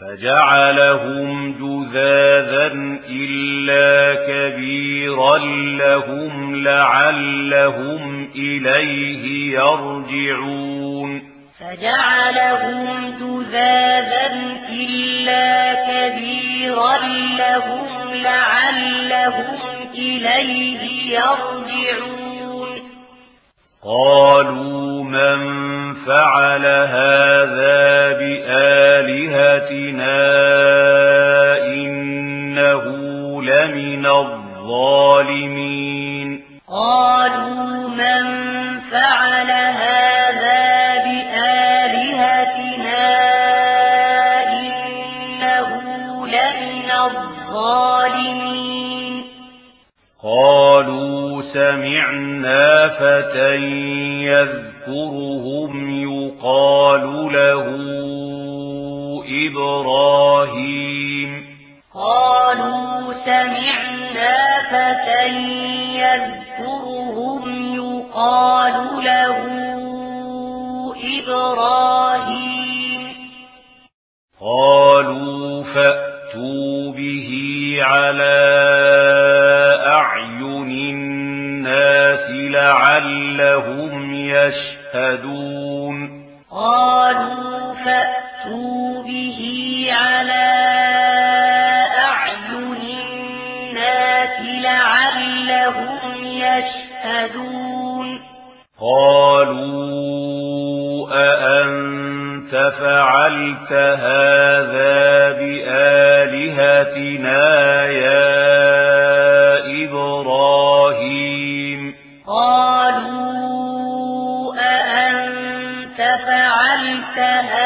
فجعلهم جذاذا إلا كبيرا لهم لعلهم إليه يرجعون. فجعلهم جذاذا إلا كبيرا لهم لعلهم إليه يرجعون. قالوا من فعل هذا قالوا سمعنا فتى يذكرهم يقال له إبراهيم. قالوا سمعنا فتى يذكرهم يقال له إبراهيم. قالوا فأتوا به على فأتوا به على أعين الناس لعلهم يشهدون قالوا أأنت فعلت هذا بآلهتنا يا إبراهيم قالوا أأنت فعلت هذا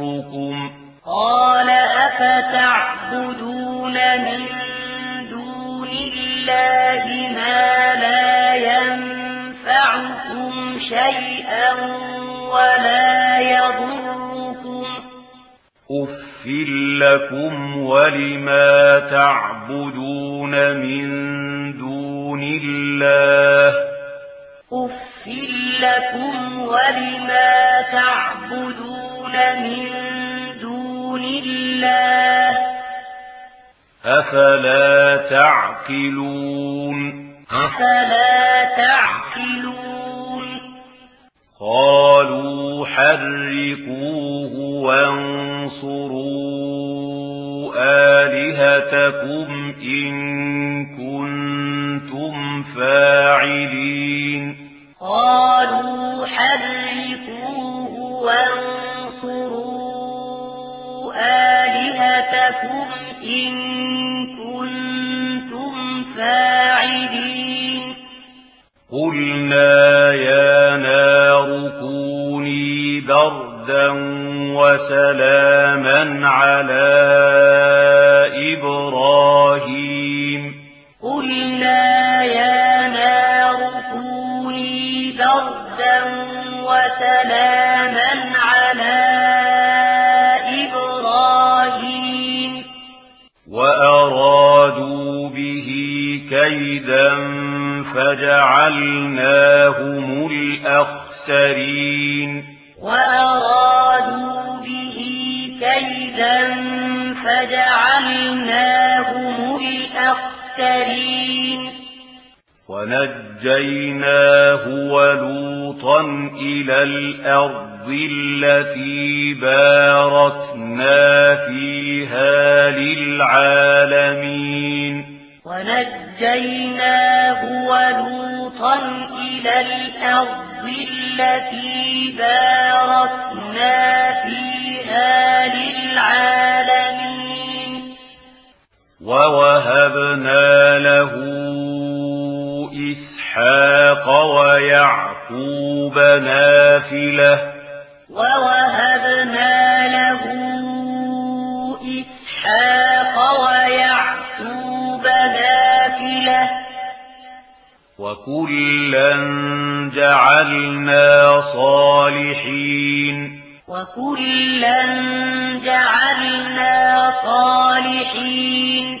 يضركم قال أفتعبدون من دون الله ما لا ينفعكم شيئا ولا يضركم أفل لكم ولما تعبدون من دون الله أفل لكم ولما تعبدون من دون الله أفلا تعقلون أفلا تعقلون قالوا حرقوه وانصروا آلهتكم إن كنتم فاعلين قالوا تَنصُرُوا آلِهَتَكُمْ إِن كُنتُمْ فَاعِلِينَ قُلْنَا يَا نَارُ كُونِي بَرْدًا وَسَلَامًا عَلَى إِبْرَاهِيمَ قُلْنَا يَا نَارُ كُونِي بَرْدًا وَسَلَامًا كيدا فجعلناهم الأخسرين. وأرادوا به كيدا فجعلناهم الأخسرين. ونجيناه ولوطا إلى الأرض التي باركنا وَوَهَبْنَا لَهُ إِسْحَاقَ وَيَعْقُوبَ نَافِلَةً. وَكُلًّا جَعَلْنَا صَالِحِينَ. وَكُلًّا جَعَلْنَا صَالِحِينَ.